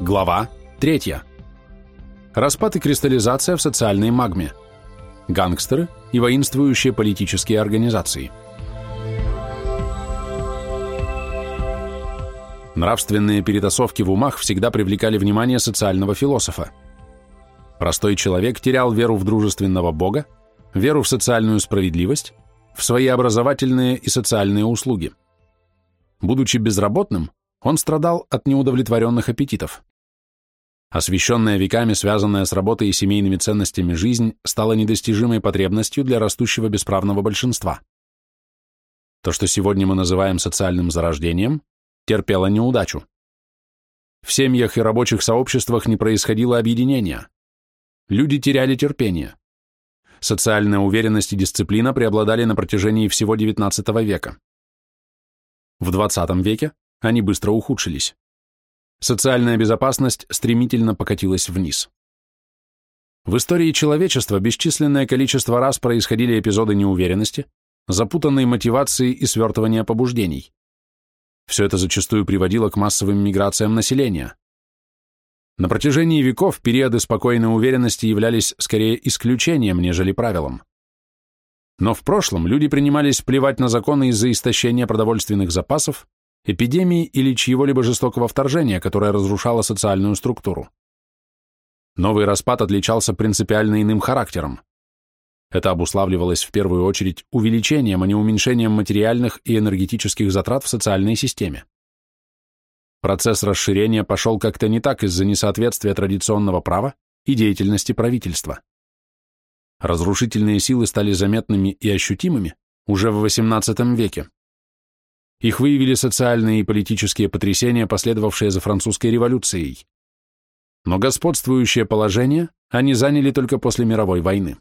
Глава 3. Распад и кристаллизация в социальной магме. Гангстеры и воинствующие политические организации. Нравственные перетасовки в умах всегда привлекали внимание социального философа. Простой человек терял веру в дружественного бога, веру в социальную справедливость, в свои образовательные и социальные услуги. Будучи безработным, он страдал от неудовлетворенных аппетитов. Освещенная веками, связанная с работой и семейными ценностями жизнь, стала недостижимой потребностью для растущего бесправного большинства. То, что сегодня мы называем социальным зарождением, терпело неудачу. В семьях и рабочих сообществах не происходило объединения. Люди теряли терпение. Социальная уверенность и дисциплина преобладали на протяжении всего XIX века. В XX веке они быстро ухудшились социальная безопасность стремительно покатилась вниз. В истории человечества бесчисленное количество раз происходили эпизоды неуверенности, запутанной мотивации и свертывания побуждений. Все это зачастую приводило к массовым миграциям населения. На протяжении веков периоды спокойной уверенности являлись скорее исключением, нежели правилом. Но в прошлом люди принимались плевать на законы из-за истощения продовольственных запасов, эпидемии или чьего-либо жестокого вторжения, которое разрушало социальную структуру. Новый распад отличался принципиально иным характером. Это обуславливалось в первую очередь увеличением, а не уменьшением материальных и энергетических затрат в социальной системе. Процесс расширения пошел как-то не так из-за несоответствия традиционного права и деятельности правительства. Разрушительные силы стали заметными и ощутимыми уже в XVIII веке. Их выявили социальные и политические потрясения, последовавшие за французской революцией. Но господствующее положение они заняли только после мировой войны.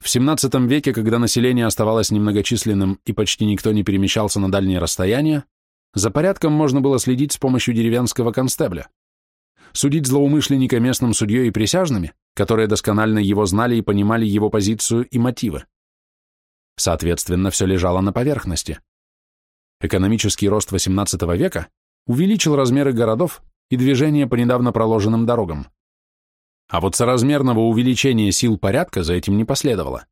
В XVII веке, когда население оставалось немногочисленным и почти никто не перемещался на дальние расстояния, за порядком можно было следить с помощью деревенского констебля. Судить злоумышленника местным судьей и присяжными, которые досконально его знали и понимали его позицию и мотивы. Соответственно, все лежало на поверхности. Экономический рост XVIII века увеличил размеры городов и движение по недавно проложенным дорогам. А вот соразмерного увеличения сил порядка за этим не последовало.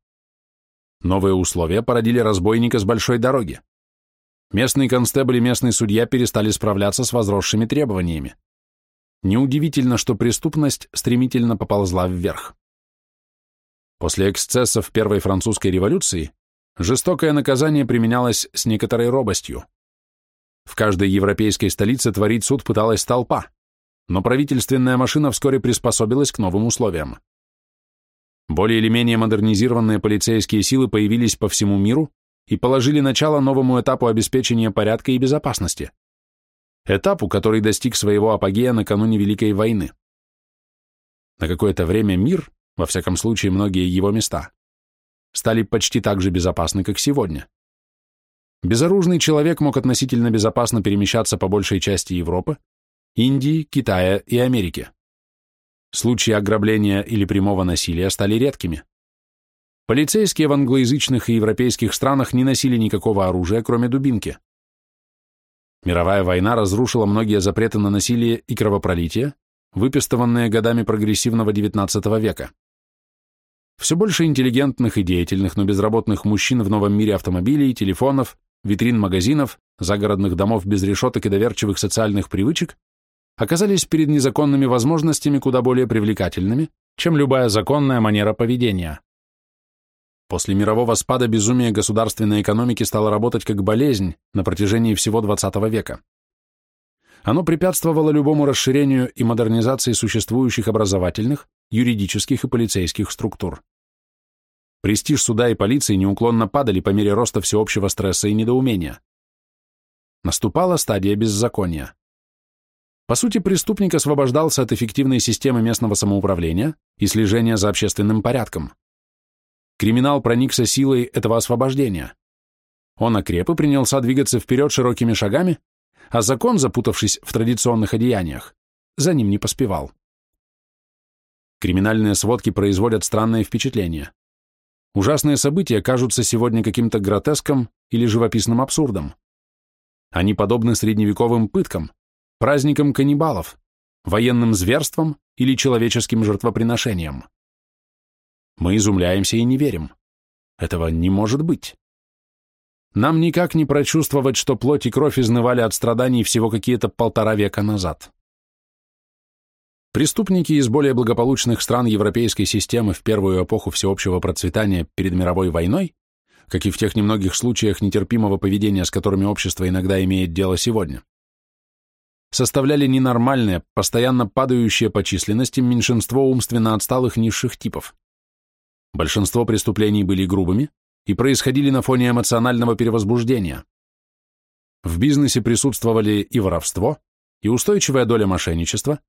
Новые условия породили разбойника с большой дороги. Местный констебль и местный судья перестали справляться с возросшими требованиями. Неудивительно, что преступность стремительно поползла вверх. После эксцессов Первой французской революции жестокое наказание применялось с некоторой робостью. В каждой европейской столице творить суд пыталась толпа, но правительственная машина вскоре приспособилась к новым условиям. Более или менее модернизированные полицейские силы появились по всему миру и положили начало новому этапу обеспечения порядка и безопасности. Этапу, который достиг своего апогея накануне Великой войны. На какое-то время мир, во всяком случае многие его места, стали почти так же безопасны, как сегодня. Безоружный человек мог относительно безопасно перемещаться по большей части Европы, Индии, Китая и Америки. Случаи ограбления или прямого насилия стали редкими. Полицейские в англоязычных и европейских странах не носили никакого оружия, кроме дубинки. Мировая война разрушила многие запреты на насилие и кровопролитие, выпистованные годами прогрессивного XIX века. Все больше интеллигентных и деятельных, но безработных мужчин в новом мире автомобилей, телефонов, витрин магазинов, загородных домов без решеток и доверчивых социальных привычек оказались перед незаконными возможностями куда более привлекательными, чем любая законная манера поведения. После мирового спада безумие государственной экономики стало работать как болезнь на протяжении всего XX века. Оно препятствовало любому расширению и модернизации существующих образовательных, юридических и полицейских структур. Престиж суда и полиции неуклонно падали по мере роста всеобщего стресса и недоумения. Наступала стадия беззакония. По сути, преступник освобождался от эффективной системы местного самоуправления и слежения за общественным порядком. Криминал проникся силой этого освобождения. Он окреп и принялся двигаться вперед широкими шагами, а закон, запутавшись в традиционных одеяниях, за ним не поспевал. Криминальные сводки производят странное впечатление. Ужасные события кажутся сегодня каким-то гротеском или живописным абсурдом. Они подобны средневековым пыткам, праздникам каннибалов, военным зверством или человеческим жертвоприношением. Мы изумляемся и не верим. Этого не может быть. Нам никак не прочувствовать, что плоть и кровь изнывали от страданий всего какие-то полтора века назад. Преступники из более благополучных стран европейской системы в первую эпоху всеобщего процветания перед мировой войной, как и в тех немногих случаях нетерпимого поведения, с которыми общество иногда имеет дело сегодня, составляли ненормальное, постоянно падающее по численности меньшинство умственно отсталых низших типов. Большинство преступлений были грубыми, и происходили на фоне эмоционального перевозбуждения. В бизнесе присутствовали и воровство, и устойчивая доля мошенничества,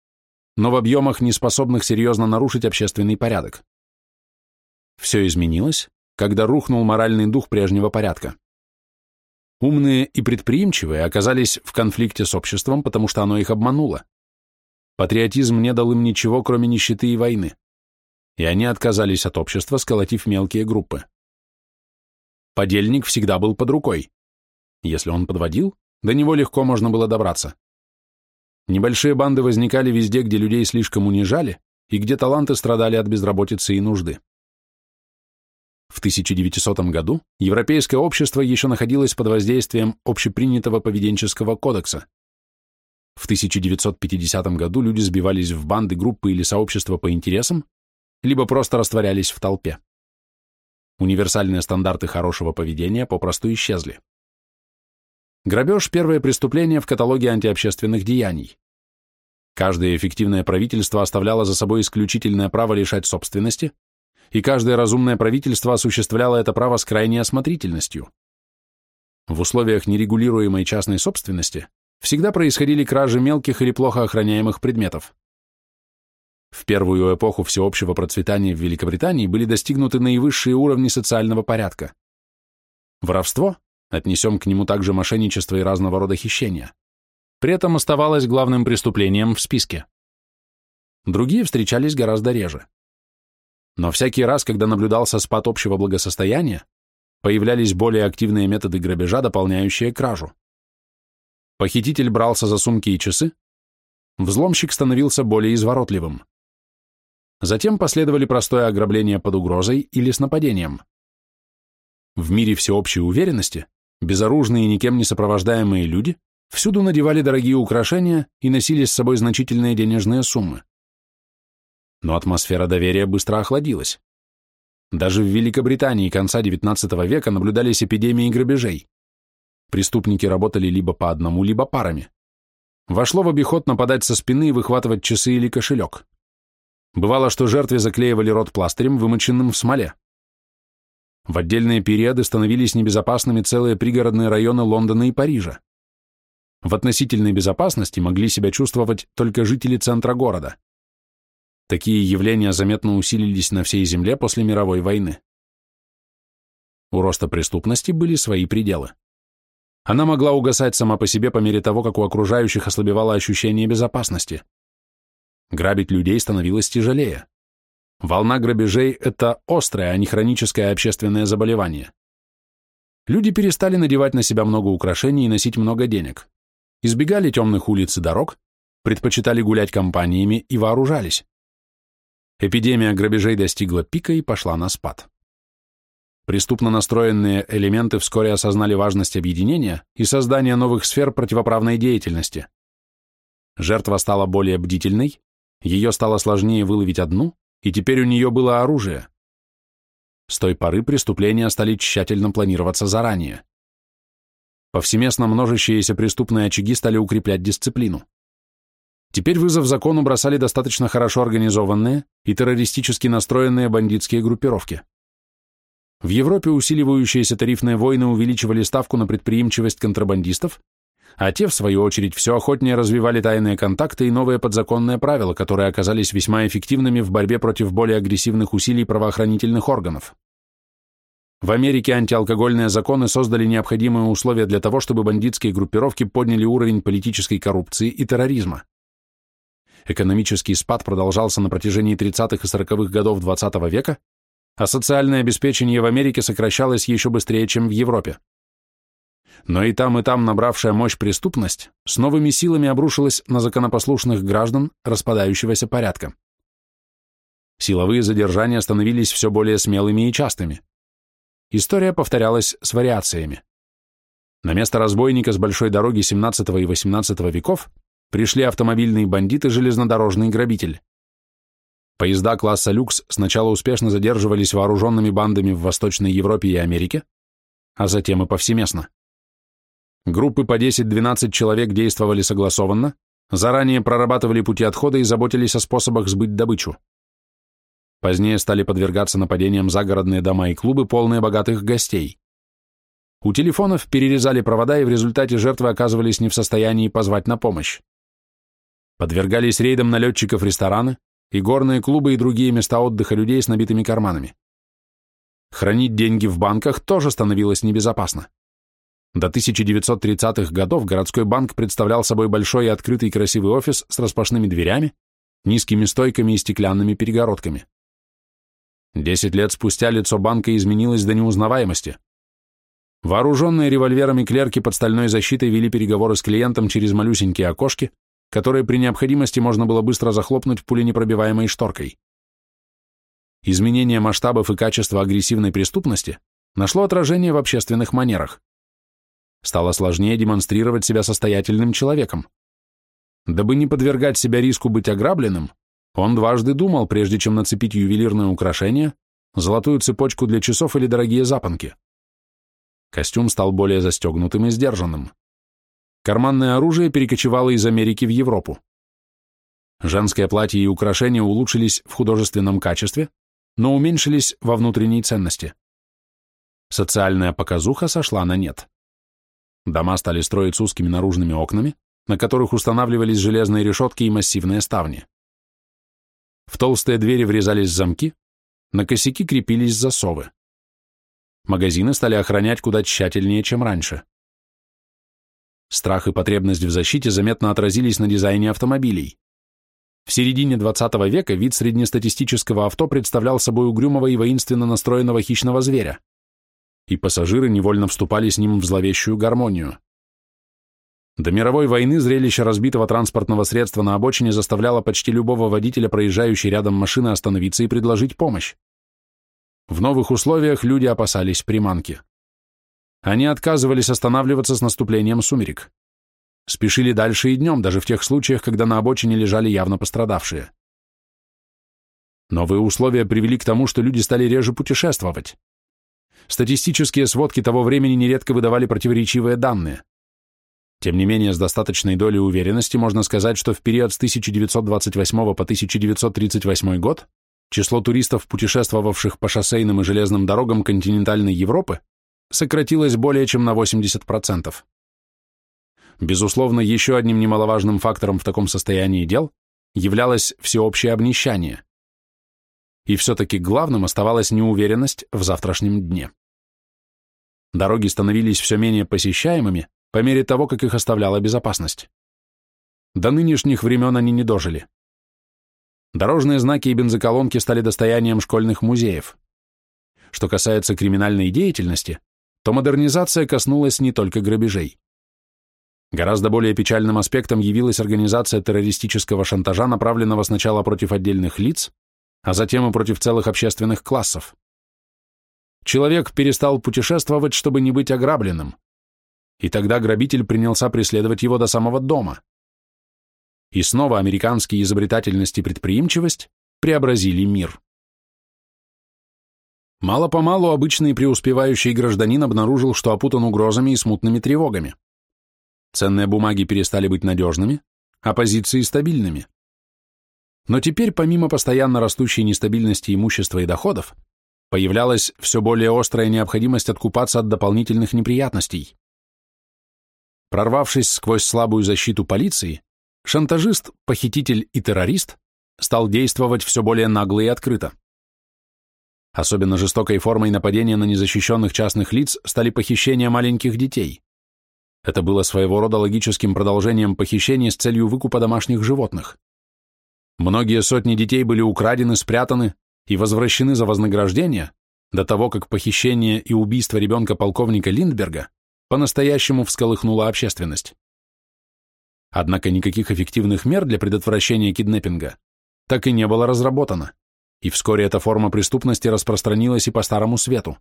но в объемах, не способных серьезно нарушить общественный порядок. Все изменилось, когда рухнул моральный дух прежнего порядка. Умные и предприимчивые оказались в конфликте с обществом, потому что оно их обмануло. Патриотизм не дал им ничего, кроме нищеты и войны. И они отказались от общества, сколотив мелкие группы. Подельник всегда был под рукой. Если он подводил, до него легко можно было добраться. Небольшие банды возникали везде, где людей слишком унижали и где таланты страдали от безработицы и нужды. В 1900 году европейское общество еще находилось под воздействием общепринятого поведенческого кодекса. В 1950 году люди сбивались в банды, группы или сообщества по интересам, либо просто растворялись в толпе. Универсальные стандарты хорошего поведения попросту исчезли. Грабеж – первое преступление в каталоге антиобщественных деяний. Каждое эффективное правительство оставляло за собой исключительное право лишать собственности, и каждое разумное правительство осуществляло это право с крайней осмотрительностью. В условиях нерегулируемой частной собственности всегда происходили кражи мелких или плохо охраняемых предметов. В первую эпоху всеобщего процветания в Великобритании были достигнуты наивысшие уровни социального порядка. Воровство, отнесем к нему также мошенничество и разного рода хищения, при этом оставалось главным преступлением в списке. Другие встречались гораздо реже. Но всякий раз, когда наблюдался спад общего благосостояния, появлялись более активные методы грабежа, дополняющие кражу. Похититель брался за сумки и часы, взломщик становился более изворотливым. Затем последовали простое ограбление под угрозой или с нападением. В мире всеобщей уверенности безоружные и никем не сопровождаемые люди всюду надевали дорогие украшения и носили с собой значительные денежные суммы. Но атмосфера доверия быстро охладилась. Даже в Великобритании конца XIX века наблюдались эпидемии грабежей. Преступники работали либо по одному, либо парами. Вошло в обиход нападать со спины и выхватывать часы или кошелек. Бывало, что жертве заклеивали рот пластырем, вымоченным в смоле. В отдельные периоды становились небезопасными целые пригородные районы Лондона и Парижа. В относительной безопасности могли себя чувствовать только жители центра города. Такие явления заметно усилились на всей земле после мировой войны. У роста преступности были свои пределы. Она могла угасать сама по себе по мере того, как у окружающих ослабевало ощущение безопасности. Грабить людей становилось тяжелее. Волна грабежей – это острое, а не хроническое общественное заболевание. Люди перестали надевать на себя много украшений и носить много денег. Избегали темных улиц и дорог, предпочитали гулять компаниями и вооружались. Эпидемия грабежей достигла пика и пошла на спад. Преступно настроенные элементы вскоре осознали важность объединения и создания новых сфер противоправной деятельности. Жертва стала более бдительной, ее стало сложнее выловить одну, и теперь у нее было оружие. С той поры преступления стали тщательно планироваться заранее. Повсеместно множащиеся преступные очаги стали укреплять дисциплину. Теперь вызов закону бросали достаточно хорошо организованные и террористически настроенные бандитские группировки. В Европе усиливающиеся тарифные войны увеличивали ставку на предприимчивость контрабандистов, а те, в свою очередь, все охотнее развивали тайные контакты и новые подзаконные правила, которые оказались весьма эффективными в борьбе против более агрессивных усилий правоохранительных органов. В Америке антиалкогольные законы создали необходимые условия для того, чтобы бандитские группировки подняли уровень политической коррупции и терроризма. Экономический спад продолжался на протяжении 30-х и 40-х годов XX -го века, а социальное обеспечение в Америке сокращалось еще быстрее, чем в Европе. Но и там, и там набравшая мощь преступность с новыми силами обрушилась на законопослушных граждан распадающегося порядка. Силовые задержания становились все более смелыми и частыми. История повторялась с вариациями. На место разбойника с большой дороги XVII и XVIII веков пришли автомобильные бандиты, железнодорожный грабитель. Поезда класса люкс сначала успешно задерживались вооруженными бандами в Восточной Европе и Америке, а затем и повсеместно. Группы по 10-12 человек действовали согласованно, заранее прорабатывали пути отхода и заботились о способах сбыть добычу. Позднее стали подвергаться нападениям загородные дома и клубы, полные богатых гостей. У телефонов перерезали провода, и в результате жертвы оказывались не в состоянии позвать на помощь. Подвергались рейдам налетчиков рестораны, и горные клубы и другие места отдыха людей с набитыми карманами. Хранить деньги в банках тоже становилось небезопасно. До 1930-х годов городской банк представлял собой большой и открытый красивый офис с распашными дверями, низкими стойками и стеклянными перегородками. Десять лет спустя лицо банка изменилось до неузнаваемости. Вооруженные револьверами клерки под стальной защитой вели переговоры с клиентом через малюсенькие окошки, которые при необходимости можно было быстро захлопнуть пуленепробиваемой шторкой. Изменение масштабов и качества агрессивной преступности нашло отражение в общественных манерах стало сложнее демонстрировать себя состоятельным человеком. Дабы не подвергать себя риску быть ограбленным, он дважды думал, прежде чем нацепить ювелирное украшение, золотую цепочку для часов или дорогие запонки. Костюм стал более застегнутым и сдержанным. Карманное оружие перекочевало из Америки в Европу. Женское платье и украшения улучшились в художественном качестве, но уменьшились во внутренней ценности. Социальная показуха сошла на нет. Дома стали строить с узкими наружными окнами, на которых устанавливались железные решетки и массивные ставни. В толстые двери врезались замки, на косяки крепились засовы. Магазины стали охранять куда тщательнее, чем раньше. Страх и потребность в защите заметно отразились на дизайне автомобилей. В середине 20 века вид среднестатистического авто представлял собой угрюмого и воинственно настроенного хищного зверя и пассажиры невольно вступали с ним в зловещую гармонию. До мировой войны зрелище разбитого транспортного средства на обочине заставляло почти любого водителя, проезжающей рядом машины, остановиться и предложить помощь. В новых условиях люди опасались приманки. Они отказывались останавливаться с наступлением сумерек. Спешили дальше и днем, даже в тех случаях, когда на обочине лежали явно пострадавшие. Новые условия привели к тому, что люди стали реже путешествовать. Статистические сводки того времени нередко выдавали противоречивые данные. Тем не менее, с достаточной долей уверенности можно сказать, что в период с 1928 по 1938 год число туристов, путешествовавших по шоссейным и железным дорогам континентальной Европы, сократилось более чем на 80%. Безусловно, еще одним немаловажным фактором в таком состоянии дел являлось всеобщее обнищание и все-таки главным оставалась неуверенность в завтрашнем дне. Дороги становились все менее посещаемыми по мере того, как их оставляла безопасность. До нынешних времен они не дожили. Дорожные знаки и бензоколонки стали достоянием школьных музеев. Что касается криминальной деятельности, то модернизация коснулась не только грабежей. Гораздо более печальным аспектом явилась организация террористического шантажа, направленного сначала против отдельных лиц, а затем и против целых общественных классов. Человек перестал путешествовать, чтобы не быть ограбленным, и тогда грабитель принялся преследовать его до самого дома. И снова американские изобретательность и предприимчивость преобразили мир. Мало-помалу обычный преуспевающий гражданин обнаружил, что опутан угрозами и смутными тревогами. Ценные бумаги перестали быть надежными, а позиции стабильными. Но теперь, помимо постоянно растущей нестабильности имущества и доходов, появлялась все более острая необходимость откупаться от дополнительных неприятностей. Прорвавшись сквозь слабую защиту полиции, шантажист, похититель и террорист стал действовать все более нагло и открыто. Особенно жестокой формой нападения на незащищенных частных лиц стали похищения маленьких детей. Это было своего рода логическим продолжением похищения с целью выкупа домашних животных. Многие сотни детей были украдены, спрятаны и возвращены за вознаграждение до того, как похищение и убийство ребенка полковника Линдберга по-настоящему всколыхнула общественность. Однако никаких эффективных мер для предотвращения киднеппинга так и не было разработано, и вскоре эта форма преступности распространилась и по Старому Свету.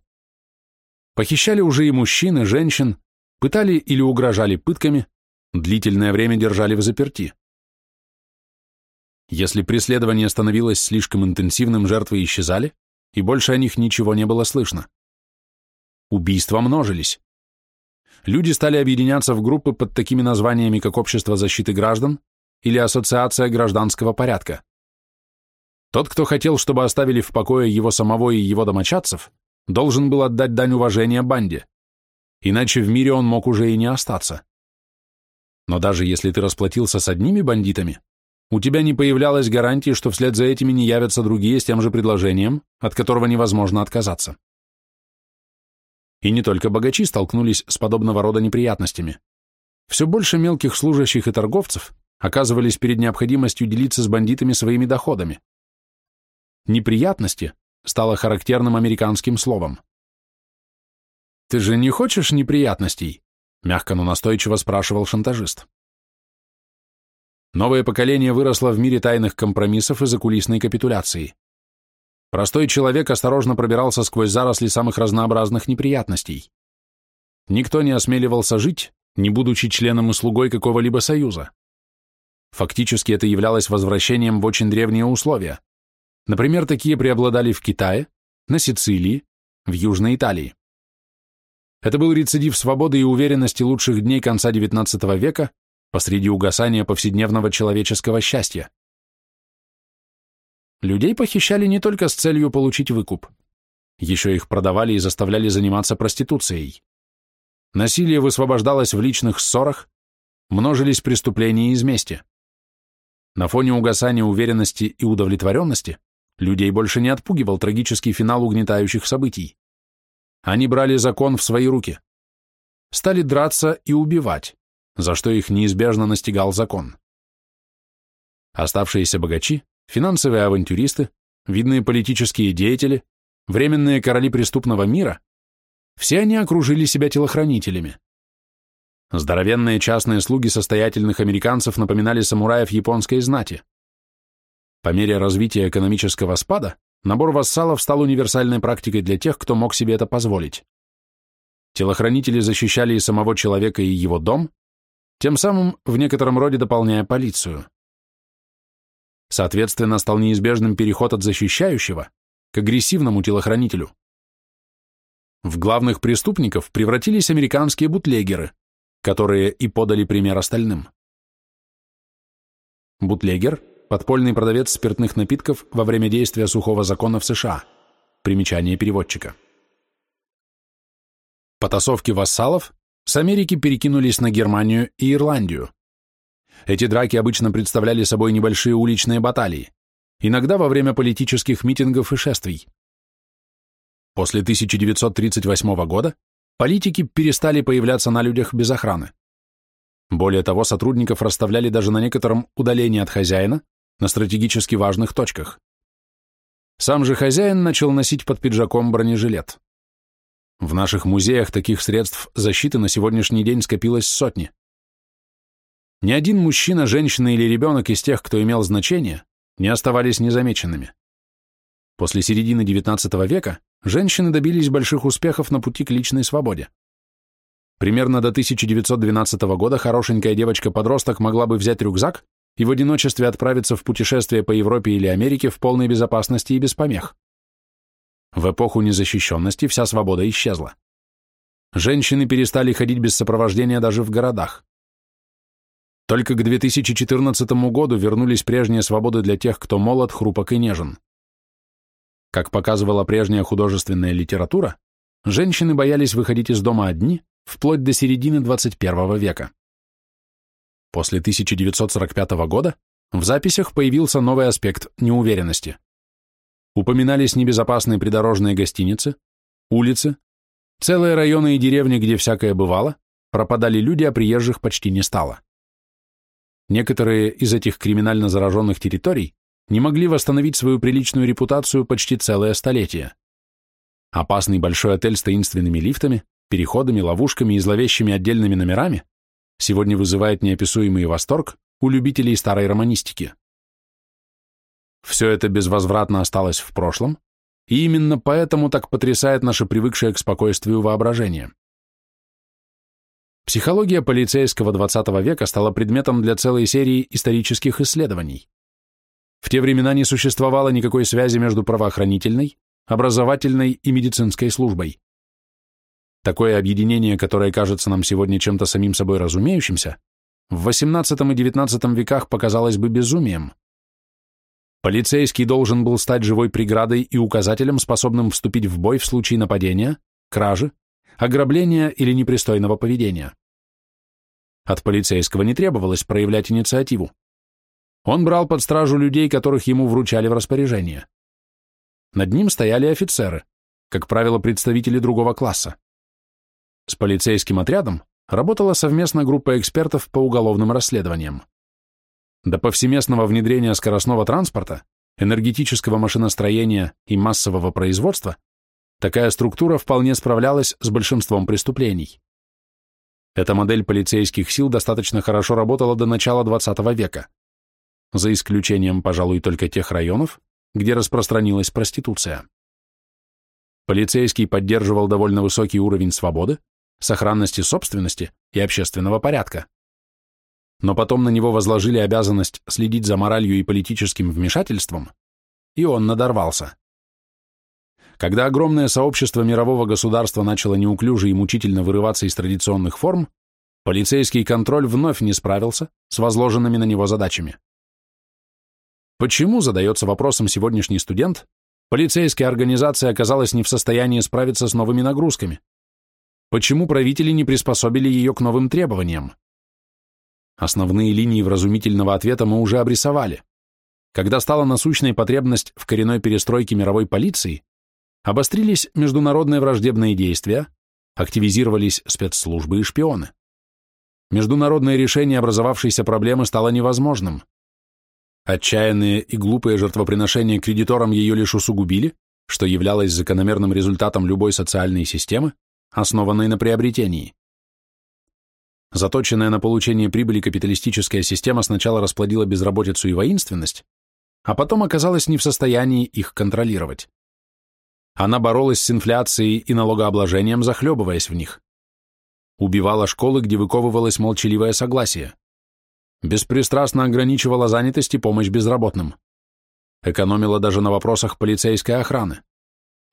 Похищали уже и мужчин, и женщин, пытали или угрожали пытками, длительное время держали в заперти. Если преследование становилось слишком интенсивным, жертвы исчезали, и больше о них ничего не было слышно. Убийства множились. Люди стали объединяться в группы под такими названиями, как Общество защиты граждан или Ассоциация гражданского порядка. Тот, кто хотел, чтобы оставили в покое его самого и его домочадцев, должен был отдать дань уважения банде, иначе в мире он мог уже и не остаться. Но даже если ты расплатился с одними бандитами, у тебя не появлялась гарантии, что вслед за этими не явятся другие с тем же предложением, от которого невозможно отказаться. И не только богачи столкнулись с подобного рода неприятностями. Все больше мелких служащих и торговцев оказывались перед необходимостью делиться с бандитами своими доходами. Неприятности стало характерным американским словом. «Ты же не хочешь неприятностей?» — мягко, но настойчиво спрашивал шантажист. Новое поколение выросло в мире тайных компромиссов и закулисной капитуляции. Простой человек осторожно пробирался сквозь заросли самых разнообразных неприятностей. Никто не осмеливался жить, не будучи членом и слугой какого-либо союза. Фактически это являлось возвращением в очень древние условия. Например, такие преобладали в Китае, на Сицилии, в Южной Италии. Это был рецидив свободы и уверенности лучших дней конца XIX века посреди угасания повседневного человеческого счастья. Людей похищали не только с целью получить выкуп. Еще их продавали и заставляли заниматься проституцией. Насилие высвобождалось в личных ссорах, множились преступления из мести. На фоне угасания уверенности и удовлетворенности людей больше не отпугивал трагический финал угнетающих событий. Они брали закон в свои руки. Стали драться и убивать, за что их неизбежно настигал закон. Оставшиеся богачи финансовые авантюристы, видные политические деятели, временные короли преступного мира, все они окружили себя телохранителями. Здоровенные частные слуги состоятельных американцев напоминали самураев японской знати. По мере развития экономического спада набор вассалов стал универсальной практикой для тех, кто мог себе это позволить. Телохранители защищали и самого человека, и его дом, тем самым в некотором роде дополняя полицию. Соответственно, стал неизбежным переход от защищающего к агрессивному телохранителю. В главных преступников превратились американские бутлегеры, которые и подали пример остальным. Бутлегер – подпольный продавец спиртных напитков во время действия сухого закона в США. Примечание переводчика. Потасовки вассалов с Америки перекинулись на Германию и Ирландию. Эти драки обычно представляли собой небольшие уличные баталии, иногда во время политических митингов и шествий. После 1938 года политики перестали появляться на людях без охраны. Более того, сотрудников расставляли даже на некотором удалении от хозяина, на стратегически важных точках. Сам же хозяин начал носить под пиджаком бронежилет. В наших музеях таких средств защиты на сегодняшний день скопилось сотни. Ни один мужчина, женщина или ребенок из тех, кто имел значение, не оставались незамеченными. После середины XIX века женщины добились больших успехов на пути к личной свободе. Примерно до 1912 года хорошенькая девочка-подросток могла бы взять рюкзак и в одиночестве отправиться в путешествие по Европе или Америке в полной безопасности и без помех. В эпоху незащищенности вся свобода исчезла. Женщины перестали ходить без сопровождения даже в городах. Только к 2014 году вернулись прежние свободы для тех, кто молод, хрупок и нежен. Как показывала прежняя художественная литература, женщины боялись выходить из дома одни вплоть до середины 21 века. После 1945 года в записях появился новый аспект неуверенности. Упоминались небезопасные придорожные гостиницы, улицы, целые районы и деревни, где всякое бывало, пропадали люди, а приезжих почти не стало. Некоторые из этих криминально зараженных территорий не могли восстановить свою приличную репутацию почти целое столетие. Опасный большой отель с таинственными лифтами, переходами, ловушками и зловещими отдельными номерами, сегодня вызывает неописуемый восторг у любителей старой романистики. Все это безвозвратно осталось в прошлом, и именно поэтому так потрясает наше привыкшее к спокойствию воображение. Психология полицейского XX века стала предметом для целой серии исторических исследований. В те времена не существовало никакой связи между правоохранительной, образовательной и медицинской службой. Такое объединение, которое кажется нам сегодня чем-то самим собой разумеющимся, в XVIII и XIX веках показалось бы безумием. Полицейский должен был стать живой преградой и указателем, способным вступить в бой в случае нападения, кражи, ограбления или непристойного поведения. От полицейского не требовалось проявлять инициативу. Он брал под стражу людей, которых ему вручали в распоряжение. Над ним стояли офицеры, как правило, представители другого класса. С полицейским отрядом работала совместно группа экспертов по уголовным расследованиям. До повсеместного внедрения скоростного транспорта, энергетического машиностроения и массового производства такая структура вполне справлялась с большинством преступлений. Эта модель полицейских сил достаточно хорошо работала до начала XX века, за исключением, пожалуй, только тех районов, где распространилась проституция. Полицейский поддерживал довольно высокий уровень свободы, сохранности собственности и общественного порядка но потом на него возложили обязанность следить за моралью и политическим вмешательством, и он надорвался. Когда огромное сообщество мирового государства начало неуклюже и мучительно вырываться из традиционных форм, полицейский контроль вновь не справился с возложенными на него задачами. Почему, задается вопросом сегодняшний студент, полицейская организация оказалась не в состоянии справиться с новыми нагрузками? Почему правители не приспособили ее к новым требованиям? Основные линии вразумительного ответа мы уже обрисовали. Когда стала насущной потребность в коренной перестройке мировой полиции, обострились международные враждебные действия, активизировались спецслужбы и шпионы. Международное решение образовавшейся проблемы стало невозможным. Отчаянные и глупые жертвоприношения кредиторам ее лишь усугубили, что являлось закономерным результатом любой социальной системы, основанной на приобретении. Заточенная на получение прибыли капиталистическая система сначала расплодила безработицу и воинственность, а потом оказалась не в состоянии их контролировать. Она боролась с инфляцией и налогообложением, захлебываясь в них. Убивала школы, где выковывалось молчаливое согласие. Беспристрастно ограничивала занятость и помощь безработным. Экономила даже на вопросах полицейской охраны.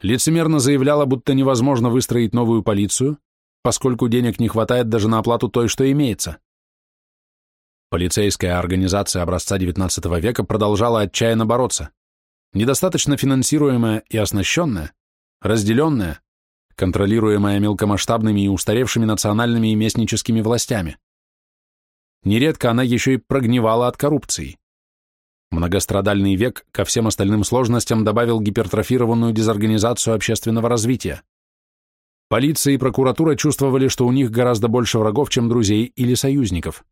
Лицемерно заявляла, будто невозможно выстроить новую полицию, поскольку денег не хватает даже на оплату той, что имеется. Полицейская организация образца XIX века продолжала отчаянно бороться. Недостаточно финансируемая и оснащенная, разделенная, контролируемая мелкомасштабными и устаревшими национальными и местническими властями. Нередко она еще и прогнивала от коррупции. Многострадальный век ко всем остальным сложностям добавил гипертрофированную дезорганизацию общественного развития. Полиция и прокуратура чувствовали, что у них гораздо больше врагов, чем друзей или союзников.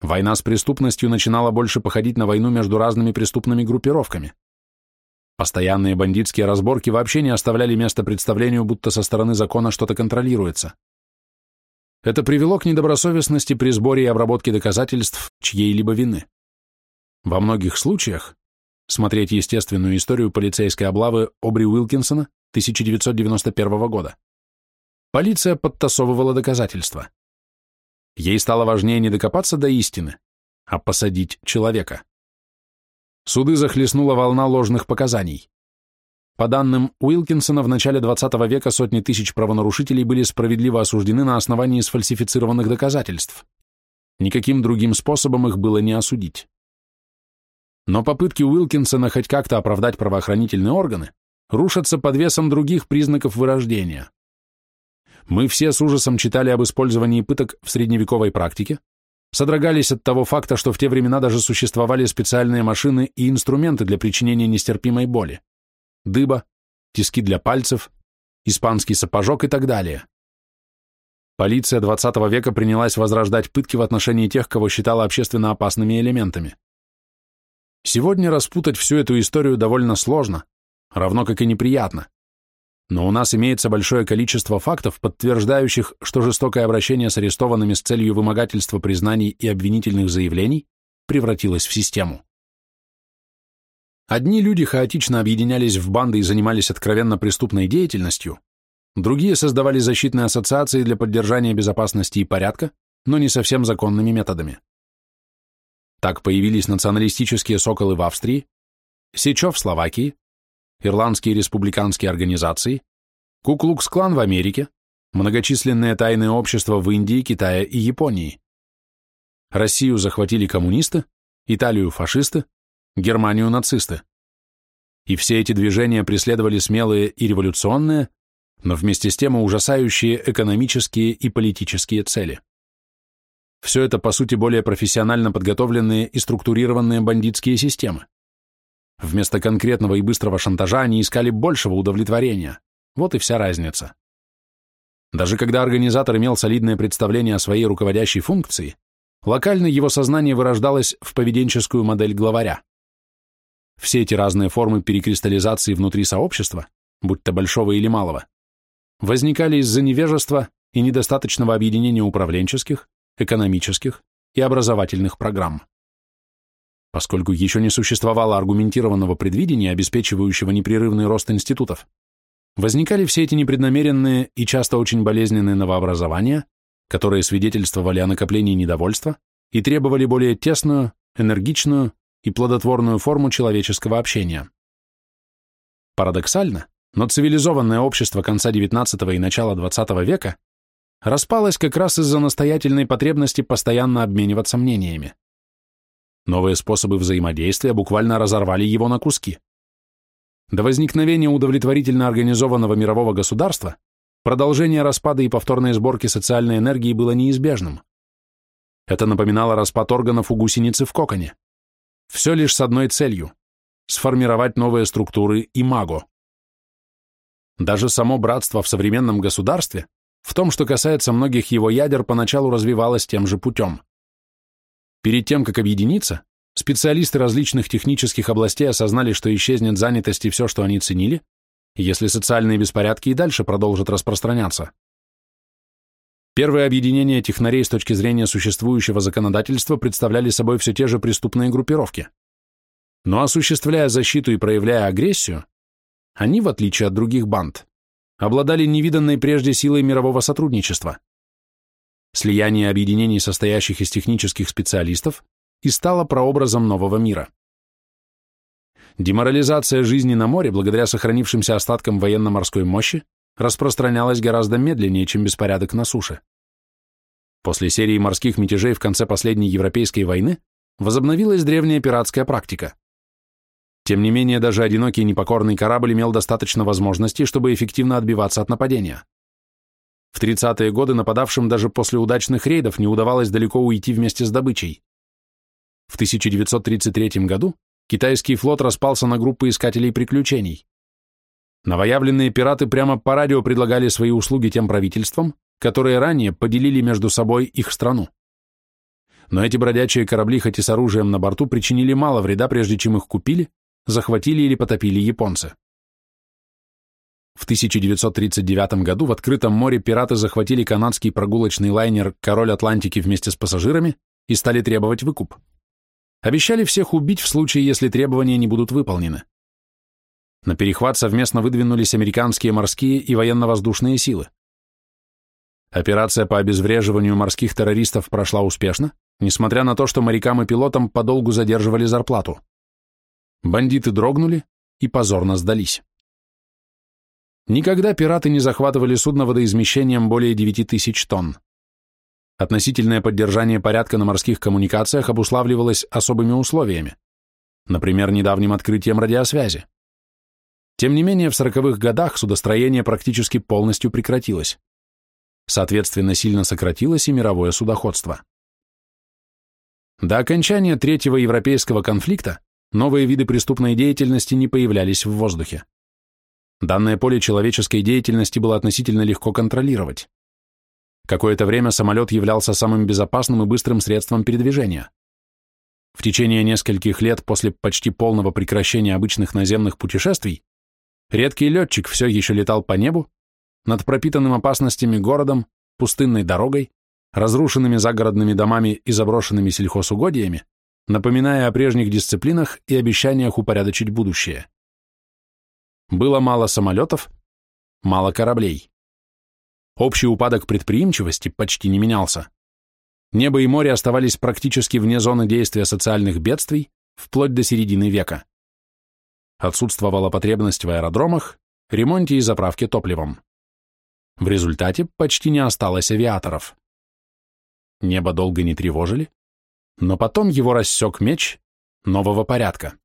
Война с преступностью начинала больше походить на войну между разными преступными группировками. Постоянные бандитские разборки вообще не оставляли места представлению, будто со стороны закона что-то контролируется. Это привело к недобросовестности при сборе и обработке доказательств чьей-либо вины. Во многих случаях, смотреть естественную историю полицейской облавы Обри Уилкинсона 1991 года, Полиция подтасовывала доказательства. Ей стало важнее не докопаться до истины, а посадить человека. Суды захлестнула волна ложных показаний. По данным Уилкинсона, в начале 20 века сотни тысяч правонарушителей были справедливо осуждены на основании сфальсифицированных доказательств. Никаким другим способом их было не осудить. Но попытки Уилкинсона хоть как-то оправдать правоохранительные органы рушатся под весом других признаков вырождения. Мы все с ужасом читали об использовании пыток в средневековой практике, содрогались от того факта, что в те времена даже существовали специальные машины и инструменты для причинения нестерпимой боли. Дыба, тиски для пальцев, испанский сапожок и так далее. Полиция 20 века принялась возрождать пытки в отношении тех, кого считала общественно опасными элементами. Сегодня распутать всю эту историю довольно сложно, равно как и неприятно. Но у нас имеется большое количество фактов, подтверждающих, что жестокое обращение с арестованными с целью вымогательства признаний и обвинительных заявлений превратилось в систему. Одни люди хаотично объединялись в банды и занимались откровенно преступной деятельностью, другие создавали защитные ассоциации для поддержания безопасности и порядка, но не совсем законными методами. Так появились националистические соколы в Австрии, Сечо в Словакии, ирландские республиканские организации, Куклукс-клан в Америке, многочисленные тайные общества в Индии, Китае и Японии. Россию захватили коммунисты, Италию – фашисты, Германию – нацисты. И все эти движения преследовали смелые и революционные, но вместе с тем ужасающие экономические и политические цели. Все это, по сути, более профессионально подготовленные и структурированные бандитские системы. Вместо конкретного и быстрого шантажа они искали большего удовлетворения. Вот и вся разница. Даже когда организатор имел солидное представление о своей руководящей функции, локально его сознание вырождалось в поведенческую модель главаря. Все эти разные формы перекристаллизации внутри сообщества, будь то большого или малого, возникали из-за невежества и недостаточного объединения управленческих, экономических и образовательных программ. Поскольку еще не существовало аргументированного предвидения, обеспечивающего непрерывный рост институтов, возникали все эти непреднамеренные и часто очень болезненные новообразования, которые свидетельствовали о накоплении недовольства и требовали более тесную, энергичную и плодотворную форму человеческого общения. Парадоксально, но цивилизованное общество конца XIX и начала XX века распалось как раз из-за настоятельной потребности постоянно обмениваться мнениями. Новые способы взаимодействия буквально разорвали его на куски. До возникновения удовлетворительно организованного мирового государства продолжение распада и повторной сборки социальной энергии было неизбежным. Это напоминало распад органов у гусеницы в коконе. Все лишь с одной целью – сформировать новые структуры и маго. Даже само братство в современном государстве, в том, что касается многих его ядер, поначалу развивалось тем же путем. Перед тем, как объединиться, специалисты различных технических областей осознали, что исчезнет занятость и все, что они ценили, если социальные беспорядки и дальше продолжат распространяться. Первые объединения технарей с точки зрения существующего законодательства представляли собой все те же преступные группировки. Но осуществляя защиту и проявляя агрессию, они, в отличие от других банд, обладали невиданной прежде силой мирового сотрудничества. Слияние объединений, состоящих из технических специалистов, и стало прообразом нового мира. Деморализация жизни на море, благодаря сохранившимся остаткам военно-морской мощи, распространялась гораздо медленнее, чем беспорядок на суше. После серии морских мятежей в конце последней Европейской войны возобновилась древняя пиратская практика. Тем не менее, даже одинокий непокорный корабль имел достаточно возможностей, чтобы эффективно отбиваться от нападения. В 30-е годы нападавшим даже после удачных рейдов не удавалось далеко уйти вместе с добычей. В 1933 году китайский флот распался на группы искателей приключений. Новоявленные пираты прямо по радио предлагали свои услуги тем правительствам, которые ранее поделили между собой их страну. Но эти бродячие корабли, хоть и с оружием на борту, причинили мало вреда, прежде чем их купили, захватили или потопили японцы. В 1939 году в открытом море пираты захватили канадский прогулочный лайнер «Король Атлантики» вместе с пассажирами и стали требовать выкуп. Обещали всех убить в случае, если требования не будут выполнены. На перехват совместно выдвинулись американские морские и военно-воздушные силы. Операция по обезвреживанию морских террористов прошла успешно, несмотря на то, что морякам и пилотам подолгу задерживали зарплату. Бандиты дрогнули и позорно сдались. Никогда пираты не захватывали судно водоизмещением более 9 тысяч тонн. Относительное поддержание порядка на морских коммуникациях обуславливалось особыми условиями, например, недавним открытием радиосвязи. Тем не менее, в сороковых годах судостроение практически полностью прекратилось. Соответственно, сильно сократилось и мировое судоходство. До окончания третьего европейского конфликта новые виды преступной деятельности не появлялись в воздухе. Данное поле человеческой деятельности было относительно легко контролировать. Какое-то время самолет являлся самым безопасным и быстрым средством передвижения. В течение нескольких лет после почти полного прекращения обычных наземных путешествий Редкий летчик все еще летал по небу, над пропитанным опасностями городом, пустынной дорогой, разрушенными загородными домами и заброшенными сельхозугодиями, напоминая о прежних дисциплинах и обещаниях упорядочить будущее. Было мало самолетов, мало кораблей. Общий упадок предприимчивости почти не менялся. Небо и море оставались практически вне зоны действия социальных бедствий вплоть до середины века. Отсутствовала потребность в аэродромах, ремонте и заправке топливом. В результате почти не осталось авиаторов. Небо долго не тревожили, но потом его рассек меч нового порядка.